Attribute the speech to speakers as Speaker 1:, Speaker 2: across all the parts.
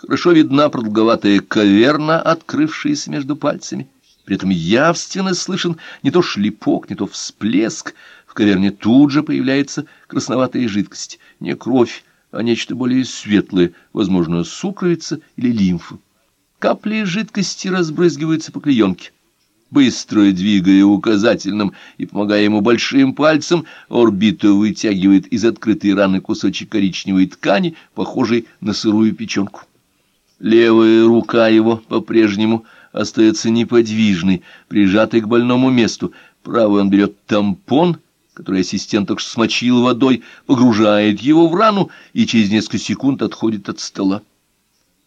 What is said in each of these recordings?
Speaker 1: Хорошо видна продолговатая каверна, открывшаяся между пальцами. При этом явственно слышен не то шлепок, не то всплеск. В каверне тут же появляется красноватая жидкость. Не кровь, а нечто более светлое, возможно, сукровица или лимфа. Капли жидкости разбрызгиваются по клеенке. Быстро двигая указательным и помогая ему большим пальцем, орбита вытягивает из открытой раны кусочек коричневой ткани, похожий на сырую печенку. Левая рука его по-прежнему остается неподвижной, прижатой к больному месту. Правый он берет тампон, который ассистент только смочил водой, погружает его в рану и через несколько секунд отходит от стола.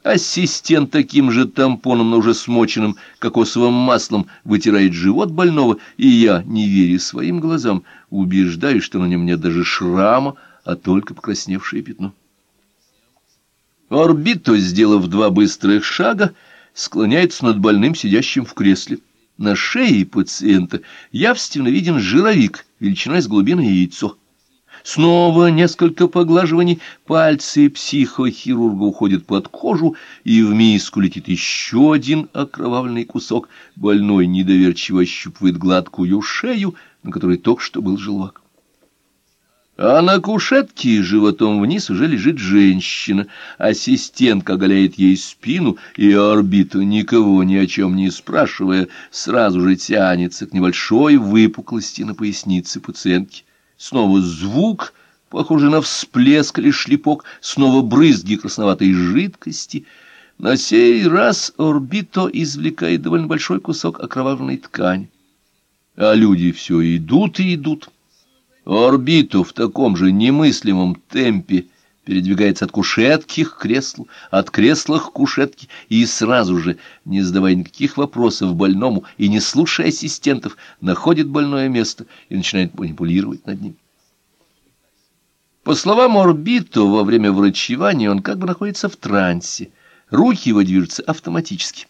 Speaker 1: Ассистент таким же тампоном, но уже смоченным кокосовым маслом, вытирает живот больного, и я, не веря своим глазам, убеждаюсь, что на нем нет даже шрама, а только покрасневшее пятно. Орбито, сделав два быстрых шага, склоняется над больным, сидящим в кресле. На шее пациента явственно виден жировик величиной с глубины яйцо. Снова несколько поглаживаний, пальцы психохирурга уходят под кожу, и в миску летит еще один окровавленный кусок. Больной недоверчиво ощупывает гладкую шею, на которой только что был желвак. А на кушетке животом вниз уже лежит женщина. Ассистентка оголяет ей спину, и орбиту, никого ни о чем не спрашивая, сразу же тянется к небольшой выпуклости на пояснице пациентки. Снова звук, похожий на всплеск или шлепок, снова брызги красноватой жидкости. На сей раз орбито извлекает довольно большой кусок окровавленной ткани. А люди все идут и идут. Орбиту в таком же немыслимом темпе передвигается от кушетки к креслу, от кресла к кушетке, и сразу же, не задавая никаких вопросов больному и не слушая ассистентов, находит больное место и начинает манипулировать над ним. По словам Орбиту, во время врачевания он как бы находится в трансе, руки его движутся автоматически.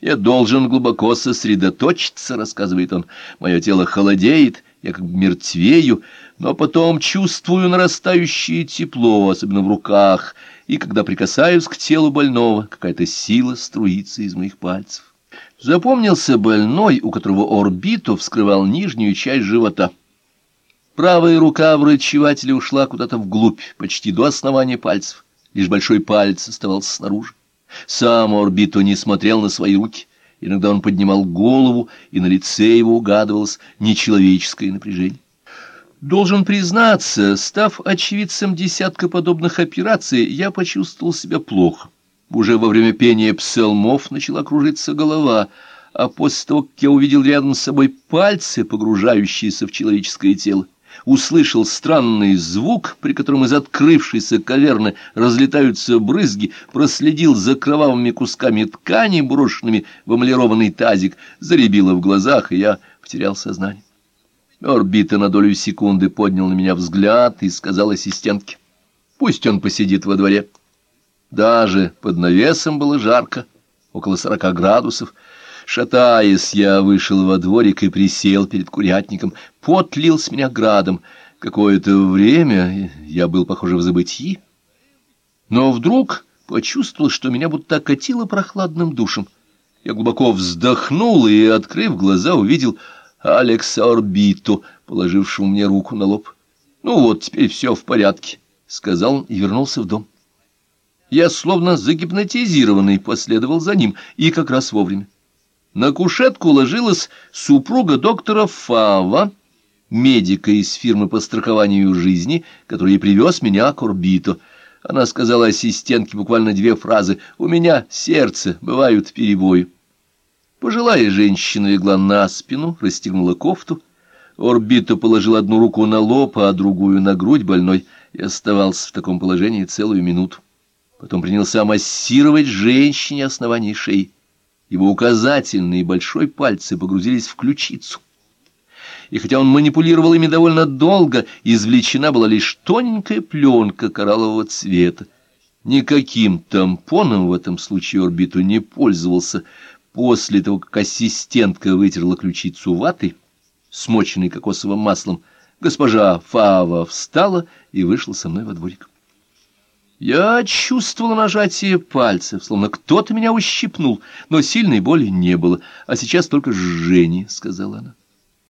Speaker 1: «Я должен глубоко сосредоточиться», — рассказывает он, — «мое тело холодеет, я как бы мертвею, но потом чувствую нарастающее тепло, особенно в руках, и когда прикасаюсь к телу больного, какая-то сила струится из моих пальцев. Запомнился больной, у которого орбиту вскрывал нижнюю часть живота. Правая рука врачевателя ушла куда-то вглубь, почти до основания пальцев, лишь большой палец оставался снаружи. Сам орбиту не смотрел на свои руки. Иногда он поднимал голову, и на лице его угадывалось нечеловеческое напряжение. Должен признаться, став очевидцем десятка подобных операций, я почувствовал себя плохо. Уже во время пения псалмов начала кружиться голова, а после того, как я увидел рядом с собой пальцы, погружающиеся в человеческое тело, услышал странный звук, при котором из открывшейся каверны разлетаются брызги, проследил за кровавыми кусками ткани, брошенными в эмалированный тазик, заребило в глазах, и я потерял сознание. Орбита на долю секунды поднял на меня взгляд и сказал ассистентке, «Пусть он посидит во дворе». Даже под навесом было жарко, около сорока градусов, Шатаясь, я вышел во дворик и присел перед курятником. Пот лил с меня градом. Какое-то время я был, похоже, в забытии. Но вдруг почувствовал, что меня будто окатило прохладным душем. Я глубоко вздохнул и, открыв глаза, увидел Алекса Орбиту, положившего мне руку на лоб. «Ну вот, теперь все в порядке», — сказал он и вернулся в дом. Я, словно загипнотизированный, последовал за ним, и как раз вовремя. На кушетку ложилась супруга доктора Фава, медика из фирмы по страхованию жизни, который привез меня к орбиту. Она сказала ассистентке буквально две фразы «У меня сердце, бывают перебои». Пожилая женщина легла на спину, расстегнула кофту. Орбиту положил одну руку на лоб, а другую на грудь больной и оставался в таком положении целую минуту. Потом принялся массировать женщине основание шеи. Его указательные и большой пальцы погрузились в ключицу. И хотя он манипулировал ими довольно долго, извлечена была лишь тоненькая пленка кораллового цвета. Никаким тампоном в этом случае орбиту не пользовался. После того, как ассистентка вытерла ключицу ватой, смоченной кокосовым маслом, госпожа Фава встала и вышла со мной во дворик. Я чувствовала нажатие пальцев, словно кто-то меня ущипнул, но сильной боли не было, а сейчас только жжение, — сказала она.